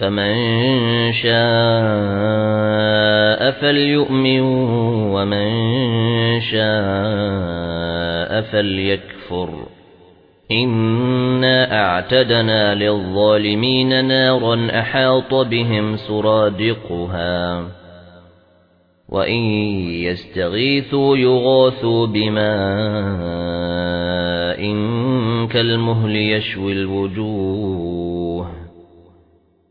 فمن شاء فليؤمن ومن شاء فليكفر. إنا أعتدنا للظالمين نارا أحاط بهم سرادقها. وإن يستغيثوا يغاثوا بماء كالمهل يشوي الوجوه.